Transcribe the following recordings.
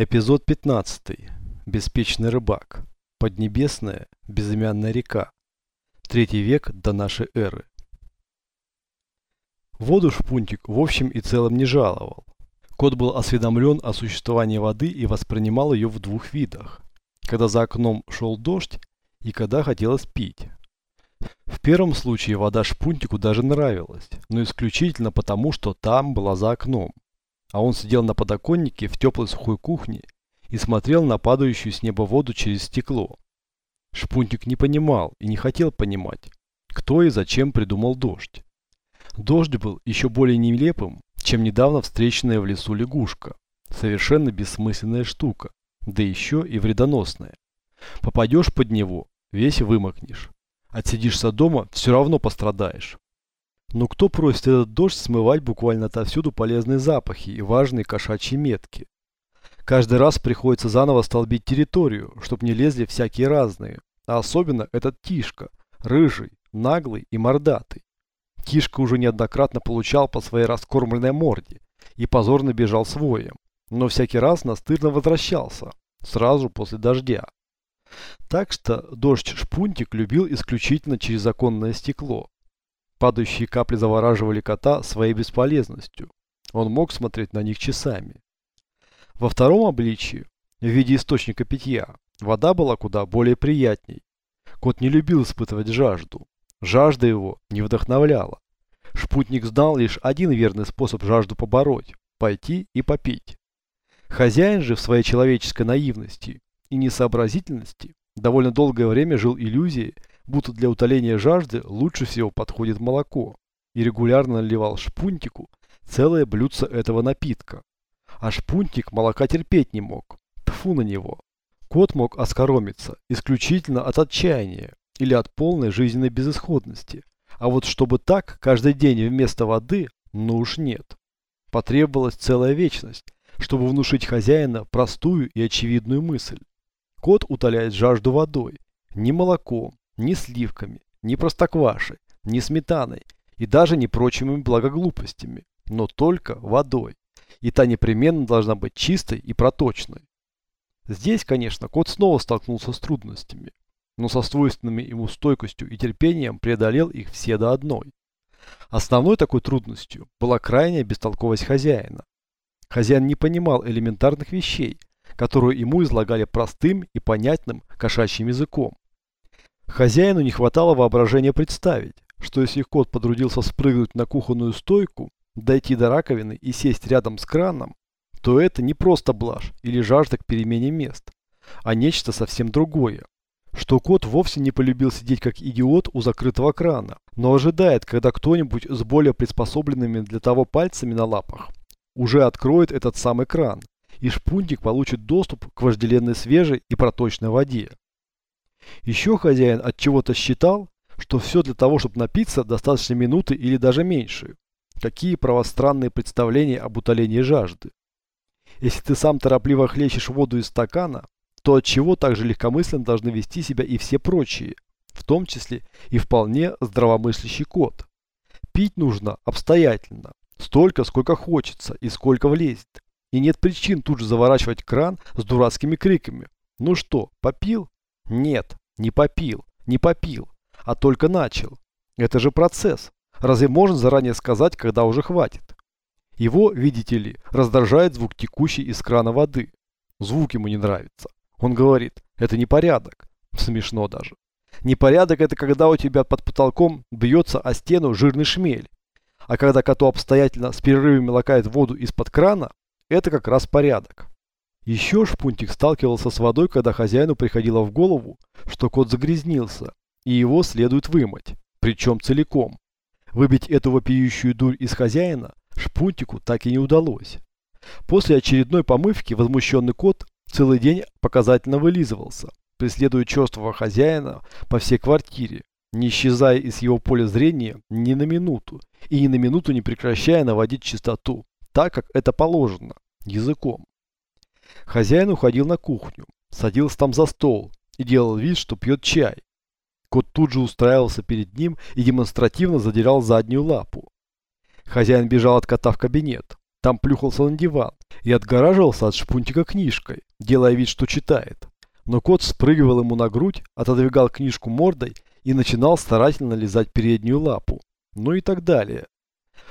Эпизод 15. Беспечный рыбак. Поднебесная, безымянная река. Третий век до нашей эры. Воду Шпунтик в общем и целом не жаловал. Кот был осведомлен о существовании воды и воспринимал ее в двух видах. Когда за окном шел дождь и когда хотелось пить. В первом случае вода Шпунтику даже нравилась, но исключительно потому, что там была за окном а он сидел на подоконнике в теплой сухой кухне и смотрел на падающую с неба воду через стекло. Шпунтик не понимал и не хотел понимать, кто и зачем придумал дождь. Дождь был еще более нелепым, чем недавно встреченная в лесу лягушка. Совершенно бессмысленная штука, да еще и вредоносная. Попадешь под него, весь вымокнешь. Отсидишься дома, все равно пострадаешь. Но кто просит этот дождь смывать буквально отовсюду полезные запахи и важные кошачьи метки? Каждый раз приходится заново столбить территорию, чтобы не лезли всякие разные. А особенно этот Тишка, рыжий, наглый и мордатый. Тишка уже неоднократно получал по своей раскормленной морде и позорно бежал с воем, но всякий раз настырно возвращался, сразу после дождя. Так что дождь Шпунтик любил исключительно через оконное стекло. Падающие капли завораживали кота своей бесполезностью. Он мог смотреть на них часами. Во втором обличии, в виде источника питья, вода была куда более приятней. Кот не любил испытывать жажду. Жажда его не вдохновляла. Шпутник знал лишь один верный способ жажду побороть – пойти и попить. Хозяин же в своей человеческой наивности и несообразительности довольно долгое время жил иллюзией, будто для утоления жажды лучше всего подходит молоко, и регулярно наливал шпунтику целое блюдце этого напитка. А шпунтик молока терпеть не мог. Тфу на него. Кот мог оскоромиться исключительно от отчаяния или от полной жизненной безысходности. А вот чтобы так каждый день вместо воды, ну уж нет. Потребовалась целая вечность, чтобы внушить хозяина простую и очевидную мысль. Кот утоляет жажду водой, не молоком, ни сливками, ни простоквашей, ни сметаной и даже не прочими благоглупостями, но только водой. И та непременно должна быть чистой и проточной. Здесь, конечно, кот снова столкнулся с трудностями, но со свойственными ему стойкостью и терпением преодолел их все до одной. Основной такой трудностью была крайняя бестолковость хозяина. Хозяин не понимал элементарных вещей, которые ему излагали простым и понятным кошачьим языком. Хозяину не хватало воображения представить, что если кот подрудился спрыгнуть на кухонную стойку, дойти до раковины и сесть рядом с краном, то это не просто блажь или жажда к перемене мест, а нечто совсем другое. Что кот вовсе не полюбил сидеть как идиот у закрытого крана, но ожидает, когда кто-нибудь с более приспособленными для того пальцами на лапах уже откроет этот самый кран, и шпунтик получит доступ к вожделенной свежей и проточной воде. Еще хозяин от чего-то считал, что все для того, чтобы напиться, достаточно минуты или даже меньше. Какие правостранные представления об утолении жажды. Если ты сам торопливо хлещешь воду из стакана, то от чего так же легкомысленно должны вести себя и все прочие, в том числе и вполне здравомыслящий кот. Пить нужно обстоятельно, столько, сколько хочется и сколько влезет. И нет причин тут же заворачивать кран с дурацкими криками. Ну что, попил? Нет, не попил, не попил, а только начал. Это же процесс. Разве можно заранее сказать, когда уже хватит? Его, видите ли, раздражает звук текущей из крана воды. Звук ему не нравится. Он говорит, это непорядок. Смешно даже. Непорядок это когда у тебя под потолком бьется о стену жирный шмель. А когда коту обстоятельно с перерывами лакает воду из-под крана, это как раз порядок. Еще Шпунтик сталкивался с водой, когда хозяину приходило в голову, что кот загрязнился, и его следует вымыть, причем целиком. Выбить эту вопиющую дурь из хозяина Шпунтику так и не удалось. После очередной помывки возмущенный кот целый день показательно вылизывался, преследуя чувства хозяина по всей квартире, не исчезая из его поля зрения ни на минуту и ни на минуту не прекращая наводить чистоту, так как это положено, языком. Хозяин уходил на кухню, садился там за стол и делал вид, что пьет чай. Кот тут же устраивался перед ним и демонстративно задирал заднюю лапу. Хозяин бежал от кота в кабинет. Там плюхался на диван и отгораживался от шпунтика книжкой, делая вид, что читает. Но кот спрыгивал ему на грудь, отодвигал книжку мордой и начинал старательно лизать переднюю лапу. Ну и так далее.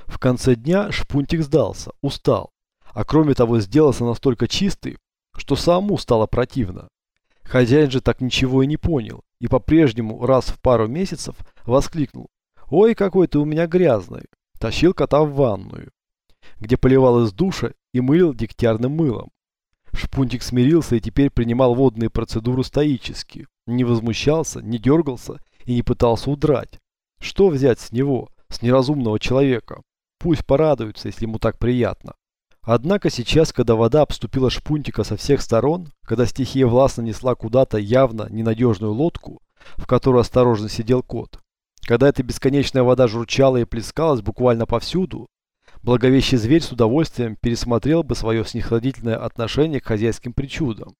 В конце дня шпунтик сдался, устал, а кроме того сделался настолько чистый, что самому стало противно. Хозяин же так ничего и не понял, и по-прежнему раз в пару месяцев воскликнул «Ой, какой ты у меня грязный!» Тащил кота в ванную, где поливал из душа и мылил дегтярным мылом. Шпунтик смирился и теперь принимал водные процедуры стоически, не возмущался, не дергался и не пытался удрать. Что взять с него, с неразумного человека? Пусть порадуется, если ему так приятно. Однако сейчас, когда вода обступила шпунтика со всех сторон, когда стихия властно несла куда-то явно ненадежную лодку, в которой осторожно сидел кот, когда эта бесконечная вода журчала и плескалась буквально повсюду, благовещий зверь с удовольствием пересмотрел бы свое снисходительное отношение к хозяйским причудам.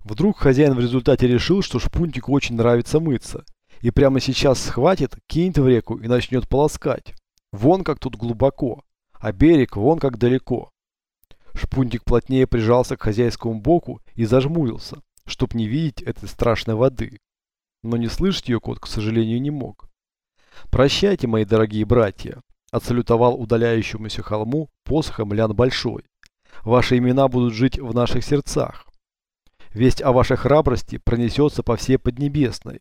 Вдруг хозяин в результате решил, что шпунтику очень нравится мыться, и прямо сейчас схватит, кинет в реку и начнет полоскать. Вон как тут глубоко, а берег вон как далеко. Шпунтик плотнее прижался к хозяйскому боку и зажмурился, чтоб не видеть этой страшной воды. Но не слышать ее кот, к сожалению, не мог. «Прощайте, мои дорогие братья», – отсалютовал удаляющемуся холму посохом Лян Большой. «Ваши имена будут жить в наших сердцах. Весть о вашей храбрости пронесется по всей Поднебесной.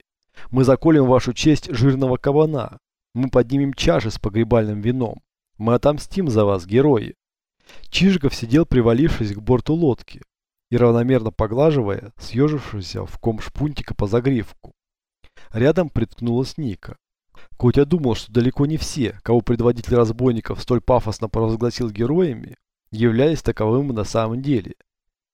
Мы заколем вашу честь жирного кабана, мы поднимем чаши с погребальным вином. Мы отомстим за вас, герои. Чижиков сидел, привалившись к борту лодки и равномерно поглаживая съежившегося в ком шпунтика по загривку. Рядом приткнулась Ника. Котя думал, что далеко не все, кого предводитель разбойников столь пафосно провозгласил героями, являлись таковыми на самом деле.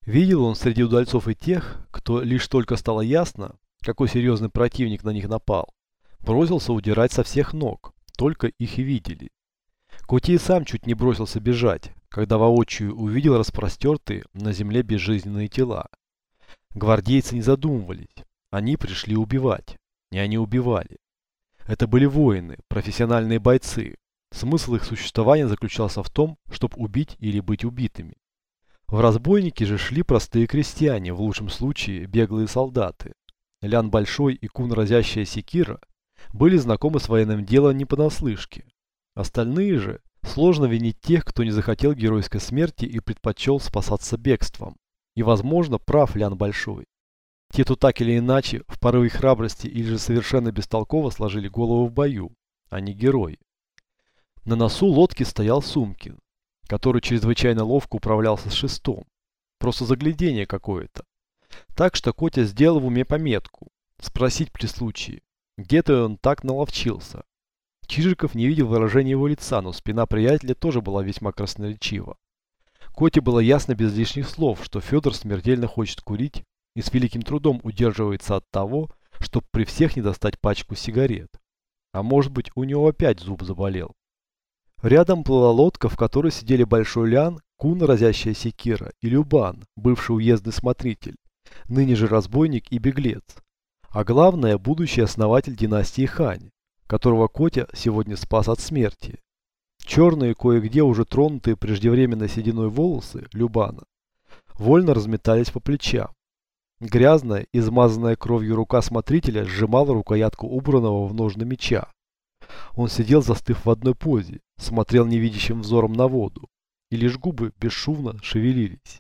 Видел он среди удальцов и тех, кто лишь только стало ясно, какой серьезный противник на них напал, Бросился удирать со всех ног, только их и видели. Коти и сам чуть не бросился бежать, когда воочию увидел распростертые на земле безжизненные тела. Гвардейцы не задумывались, они пришли убивать, и они убивали. Это были воины, профессиональные бойцы. Смысл их существования заключался в том, чтобы убить или быть убитыми. В разбойники же шли простые крестьяне, в лучшем случае беглые солдаты. Лян Большой и Кун Разящая Секира были знакомы с военным делом не понаслышке. Остальные же сложно винить тех, кто не захотел геройской смерти и предпочел спасаться бегством. И, возможно, прав Лян Большой. Те, кто так или иначе, в порыве храбрости или же совершенно бестолково сложили голову в бою, а не герои. На носу лодки стоял Сумкин, который чрезвычайно ловко управлялся с шестом. Просто заглядение какое-то. Так что Котя сделал в уме пометку. Спросить при случае, где-то он так наловчился. Чижиков не видел выражения его лица, но спина приятеля тоже была весьма красноречива. Коте было ясно без лишних слов, что Федор смертельно хочет курить и с великим трудом удерживается от того, чтобы при всех не достать пачку сигарет. А может быть у него опять зуб заболел. Рядом плыла лодка, в которой сидели Большой Лян, Кун, разящая секира, и Любан, бывший уездный смотритель, ныне же разбойник и беглец, а главное, будущий основатель династии Хань, которого Котя сегодня спас от смерти. Черные, кое-где уже тронутые преждевременно сединой волосы Любана, вольно разметались по плечам. Грязная, измазанная кровью рука смотрителя сжимала рукоятку убранного в ножны меча. Он сидел, застыв в одной позе, смотрел невидящим взором на воду, и лишь губы бесшумно шевелились.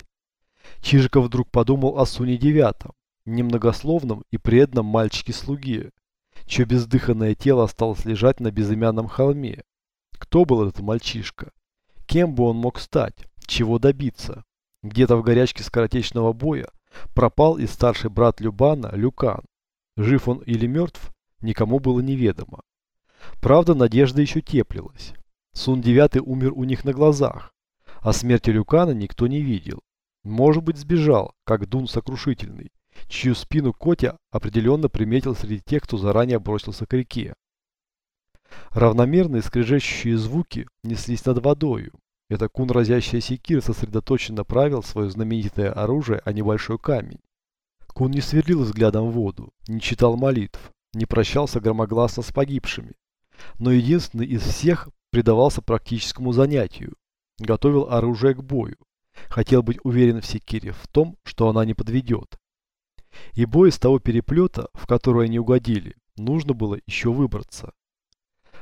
Чижиков вдруг подумал о Суне Девятом, немногословном и преданном мальчике-слуге, чье бездыханное тело осталось лежать на безымянном холме. Кто был этот мальчишка? Кем бы он мог стать? Чего добиться? Где-то в горячке скоротечного боя пропал и старший брат Любана, Люкан. Жив он или мертв, никому было неведомо. Правда, надежда еще теплилась. Сун Девятый умер у них на глазах, а смерти Люкана никто не видел. Может быть, сбежал, как Дун Сокрушительный, чью спину Котя определенно приметил среди тех, кто заранее бросился к реке. Равномерные скрежещущие звуки неслись над водою. Это кун разящая секира сосредоточенно правил свое знаменитое оружие, а небольшой камень. Кун не сверлил взглядом воду, не читал молитв, не прощался громогласно с погибшими, но единственный из всех предавался практическому занятию, готовил оружие к бою, Хотел быть уверен в Секире в том, что она не подведет. И бой из того переплета, в который они угодили, нужно было еще выбраться.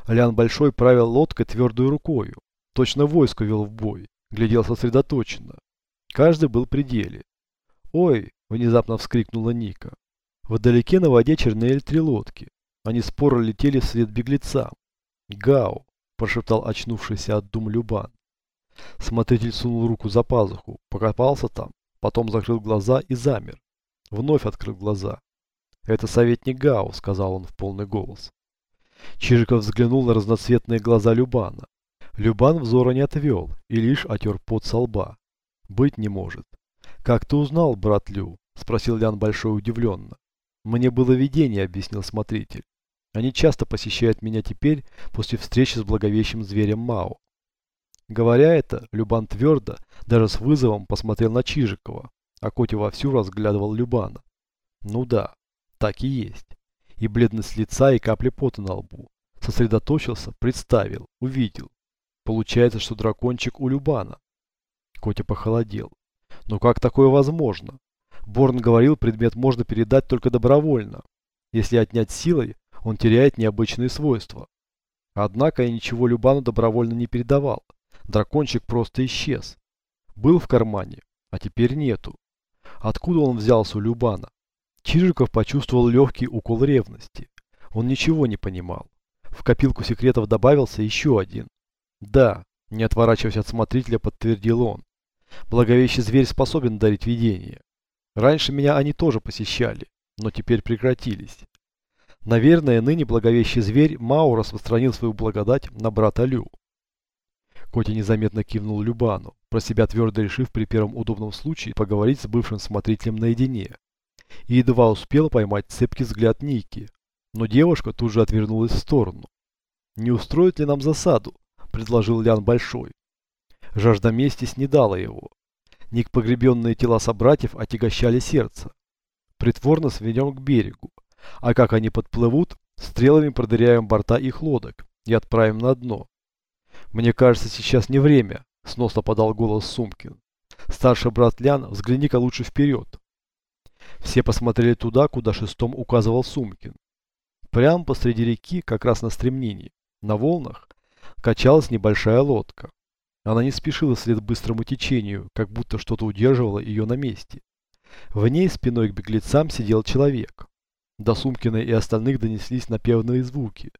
Лян Большой правил лодкой твердой рукою. Точно войско вел в бой, глядел сосредоточенно. Каждый был при деле. «Ой!» – внезапно вскрикнула Ника. Вдалеке на воде чернели три лодки. Они споро летели вслед беглецам. «Гау!» – прошептал очнувшийся от дум Любан. Смотритель сунул руку за пазуху, покопался там, потом закрыл глаза и замер. Вновь открыл глаза. «Это советник Гау», — сказал он в полный голос. Чижиков взглянул на разноцветные глаза Любана. Любан взора не отвел и лишь отер пот со лба. «Быть не может». «Как ты узнал, брат Лю?» — спросил Лян Большой удивленно. «Мне было видение», — объяснил смотритель. «Они часто посещают меня теперь после встречи с благовещим зверем Мао. Говоря это, Любан твердо, даже с вызовом посмотрел на Чижикова, а Котя вовсю разглядывал Любана. Ну да, так и есть. И бледность лица, и капли пота на лбу. Сосредоточился, представил, увидел. Получается, что дракончик у Любана. Котя похолодел. Но как такое возможно? Борн говорил, предмет можно передать только добровольно. Если отнять силой, он теряет необычные свойства. Однако я ничего Любану добровольно не передавал. Дракончик просто исчез. Был в кармане, а теперь нету. Откуда он взялся у Любана? Чижиков почувствовал легкий укол ревности. Он ничего не понимал. В копилку секретов добавился еще один. Да, не отворачиваясь от смотрителя, подтвердил он. Благовещий зверь способен дарить видение. Раньше меня они тоже посещали, но теперь прекратились. Наверное, ныне благовещий зверь Мао распространил свою благодать на брата Лю. Котя незаметно кивнул Любану, про себя твердо решив при первом удобном случае поговорить с бывшим смотрителем наедине. И едва успел поймать цепкий взгляд Ники, но девушка тут же отвернулась в сторону. «Не устроит ли нам засаду?» – предложил Лян Большой. Жажда мести снедала его. Ник погребенные тела собратьев отягощали сердце. Притворно сведем к берегу, а как они подплывут, стрелами продыряем борта их лодок и отправим на дно. «Мне кажется, сейчас не время», — сносно подал голос Сумкин. «Старший брат Лян, взгляни-ка лучше вперед». Все посмотрели туда, куда шестом указывал Сумкин. Прямо посреди реки, как раз на стремнении, на волнах, качалась небольшая лодка. Она не спешила вслед быстрому течению, как будто что-то удерживало ее на месте. В ней спиной к беглецам сидел человек. До Сумкина и остальных донеслись напевные звуки.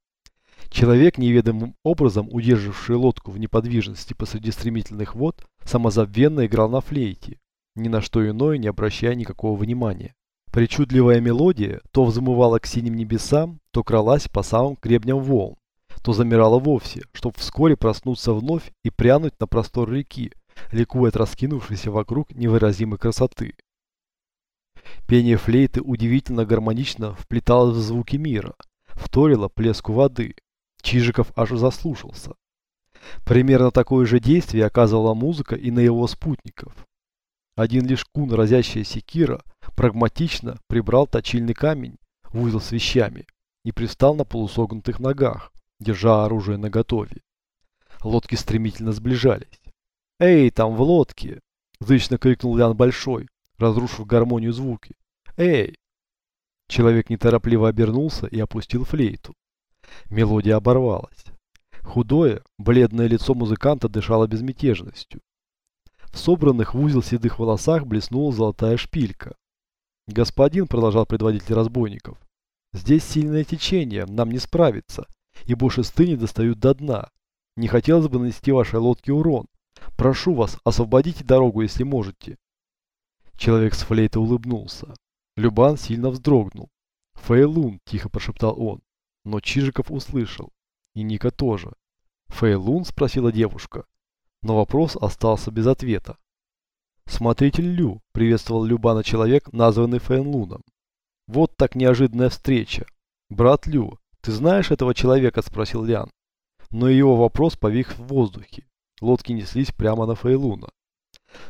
Человек, неведомым образом удерживавший лодку в неподвижности посреди стремительных вод, самозабвенно играл на флейте, ни на что иное не обращая никакого внимания. Причудливая мелодия то взмывала к синим небесам, то кралась по самым гребням волн, то замирала вовсе, чтобы вскоре проснуться вновь и прянуть на простор реки, ликуя от раскинувшейся вокруг невыразимой красоты. Пение флейты удивительно гармонично вплеталось в звуки мира, вторило плеску воды, Чижиков аж заслушался. Примерно такое же действие оказывала музыка и на его спутников. Один лишь кун, разящая секира, прагматично прибрал точильный камень в узел с вещами и пристал на полусогнутых ногах, держа оружие наготове. Лодки стремительно сближались. «Эй, там в лодке!» – зычно крикнул Лян Большой, разрушив гармонию звуки. «Эй!» Человек неторопливо обернулся и опустил флейту. Мелодия оборвалась. Худое, бледное лицо музыканта дышало безмятежностью. В собранных в узел седых волосах блеснула золотая шпилька. «Господин», — продолжал предводитель разбойников, — «здесь сильное течение, нам не справиться, ибо шесты не достают до дна. Не хотелось бы нанести вашей лодке урон. Прошу вас, освободите дорогу, если можете». Человек с флейтой улыбнулся. Любан сильно вздрогнул. «Фейлун», — тихо прошептал он, но Чижиков услышал. И Ника тоже. «Фэйлун?» – спросила девушка. Но вопрос остался без ответа. «Смотритель Лю», – приветствовал Любана человек, названный Фэйлуном. «Вот так неожиданная встреча. Брат Лю, ты знаешь этого человека?» – спросил Лян. Но его вопрос пових в воздухе. Лодки неслись прямо на Фейлуна.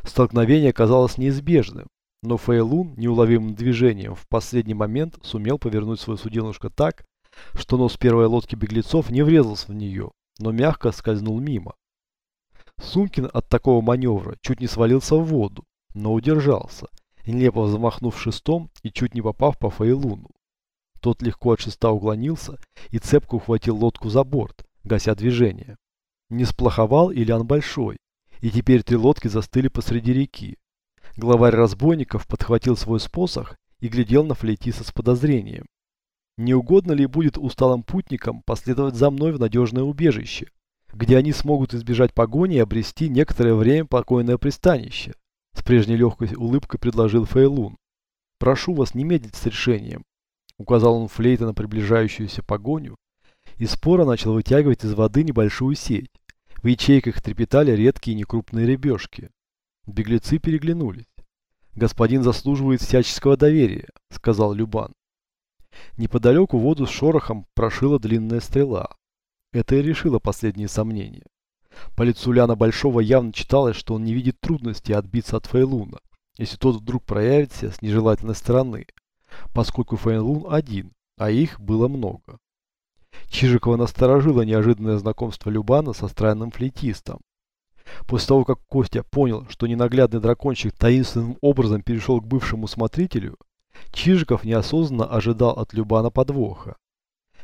Столкновение казалось неизбежным, но Фейлун неуловимым движением в последний момент сумел повернуть свою суденушка так, что нос первой лодки беглецов не врезался в нее, но мягко скользнул мимо. Сумкин от такого маневра чуть не свалился в воду, но удержался, нелепо взмахнув шестом и чуть не попав по Фейлуну. Тот легко от шеста уклонился и цепко ухватил лодку за борт, гася движение. Не сплоховал Ильян Большой, и теперь три лодки застыли посреди реки. Главарь разбойников подхватил свой спосох и глядел на флейтиса с подозрением. Не угодно ли будет усталым путникам последовать за мной в надежное убежище, где они смогут избежать погони и обрести некоторое время покойное пристанище? С прежней легкой улыбкой предложил Фейлун. «Прошу вас не медлить с решением», — указал он флейта на приближающуюся погоню, и споро начал вытягивать из воды небольшую сеть. В ячейках трепетали редкие некрупные рыбешки. Беглецы переглянулись. «Господин заслуживает всяческого доверия», — сказал Любан. Неподалеку воду с шорохом прошила длинная стрела. Это и решило последние сомнения. По лицу Ляна Большого явно читалось, что он не видит трудности отбиться от Фейлуна, если тот вдруг проявится с нежелательной стороны, поскольку Фейлун один, а их было много. Чижикова насторожило неожиданное знакомство Любана со странным флейтистом. После того, как Костя понял, что ненаглядный дракончик таинственным образом перешел к бывшему смотрителю, Чижиков неосознанно ожидал от Любана подвоха.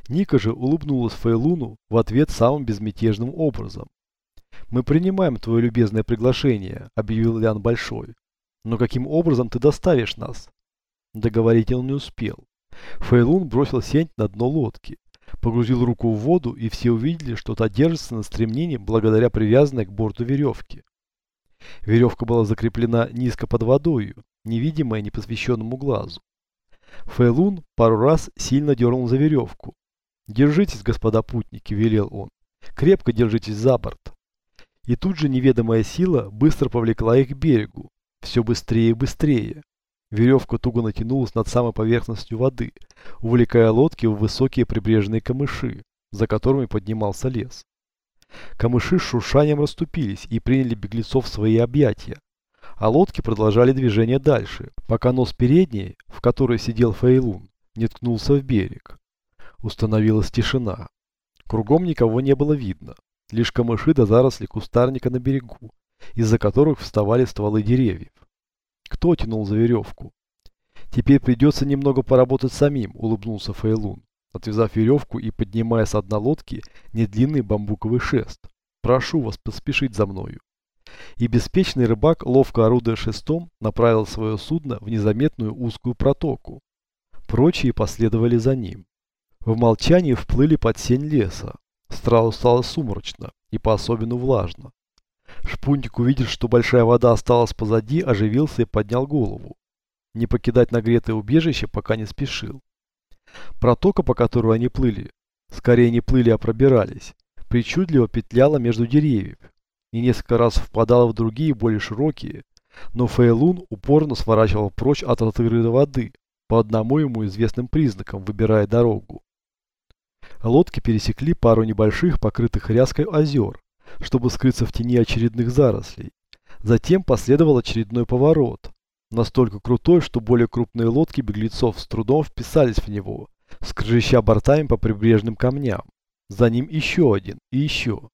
Ника же улыбнулась Фейлуну в ответ самым безмятежным образом. «Мы принимаем твое любезное приглашение», — объявил Лян Большой. «Но каким образом ты доставишь нас?» Договорить он не успел. Фейлун бросил сень на дно лодки погрузил руку в воду, и все увидели, что та держится на стремнении благодаря привязанной к борту веревке. Веревка была закреплена низко под водою, невидимая непосвященному глазу. Фейлун пару раз сильно дернул за веревку. «Держитесь, господа путники», — велел он. «Крепко держитесь за борт». И тут же неведомая сила быстро повлекла их к берегу. Все быстрее и быстрее. Веревка туго натянулась над самой поверхностью воды, увлекая лодки в высокие прибрежные камыши, за которыми поднимался лес. Камыши с шуршанием расступились и приняли беглецов в свои объятия, а лодки продолжали движение дальше, пока нос передней, в которой сидел Фейлун, не ткнулся в берег. Установилась тишина. Кругом никого не было видно, лишь камыши до заросли кустарника на берегу, из-за которых вставали стволы деревьев. Кто тянул за веревку? Теперь придется немного поработать самим, улыбнулся Фейлун, отвязав веревку и поднимая с дна лодки недлинный бамбуковый шест. Прошу вас поспешить за мною. И беспечный рыбак, ловко орудуя шестом, направил свое судно в незаметную узкую протоку. Прочие последовали за ним. В молчании вплыли под сень леса. Сразу стало сумрачно и по-особенно влажно. Шпунтик увидел, что большая вода осталась позади, оживился и поднял голову. Не покидать нагретое убежище пока не спешил. Протока, по которой они плыли, скорее не плыли, а пробирались, причудливо петляла между деревьев и несколько раз впадала в другие, более широкие, но Фейлун упорно сворачивал прочь от открытой воды, по одному ему известным признакам, выбирая дорогу. Лодки пересекли пару небольших, покрытых ряской озер, чтобы скрыться в тени очередных зарослей. Затем последовал очередной поворот, настолько крутой, что более крупные лодки беглецов с трудом вписались в него, скрежеща бортами по прибрежным камням. За ним еще один и еще.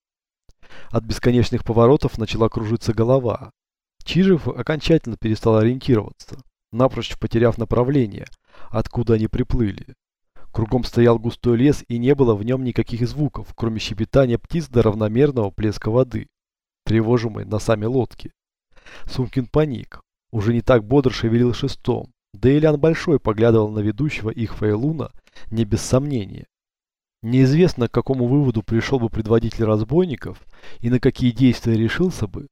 От бесконечных поворотов начала кружиться голова. Чижев окончательно перестал ориентироваться, напрочь потеряв направление, откуда они приплыли. Кругом стоял густой лес и не было в нем никаких звуков, кроме щебетания птиц до равномерного плеска воды, тревожимой носами лодки. Сумкин паник, уже не так бодро шевелил шестом, да и Лян Большой поглядывал на ведущего их Фейлуна не без сомнения. Неизвестно, к какому выводу пришел бы предводитель разбойников и на какие действия решился бы,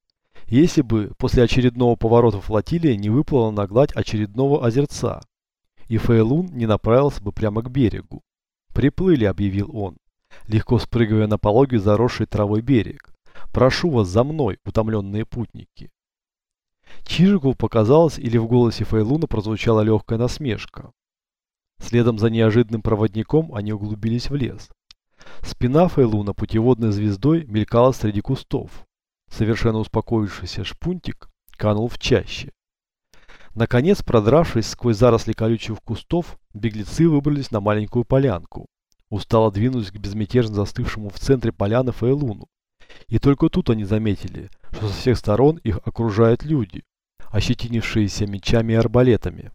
если бы после очередного поворота флотилия не выплыла на гладь очередного озерца, и Фейлун не направился бы прямо к берегу. «Приплыли», — объявил он, легко спрыгивая на пологий заросший травой берег. «Прошу вас за мной, утомленные путники». Чижикову показалось, или в голосе Фейлуна прозвучала легкая насмешка. Следом за неожиданным проводником они углубились в лес. Спина Фейлуна путеводной звездой мелькала среди кустов. Совершенно успокоившийся шпунтик канул в чаще. Наконец, продравшись сквозь заросли колючих кустов, беглецы выбрались на маленькую полянку. Устало двинулись к безмятежно застывшему в центре поляны Фейлуну И только тут они заметили, что со всех сторон их окружают люди, ощетинившиеся мечами и арбалетами.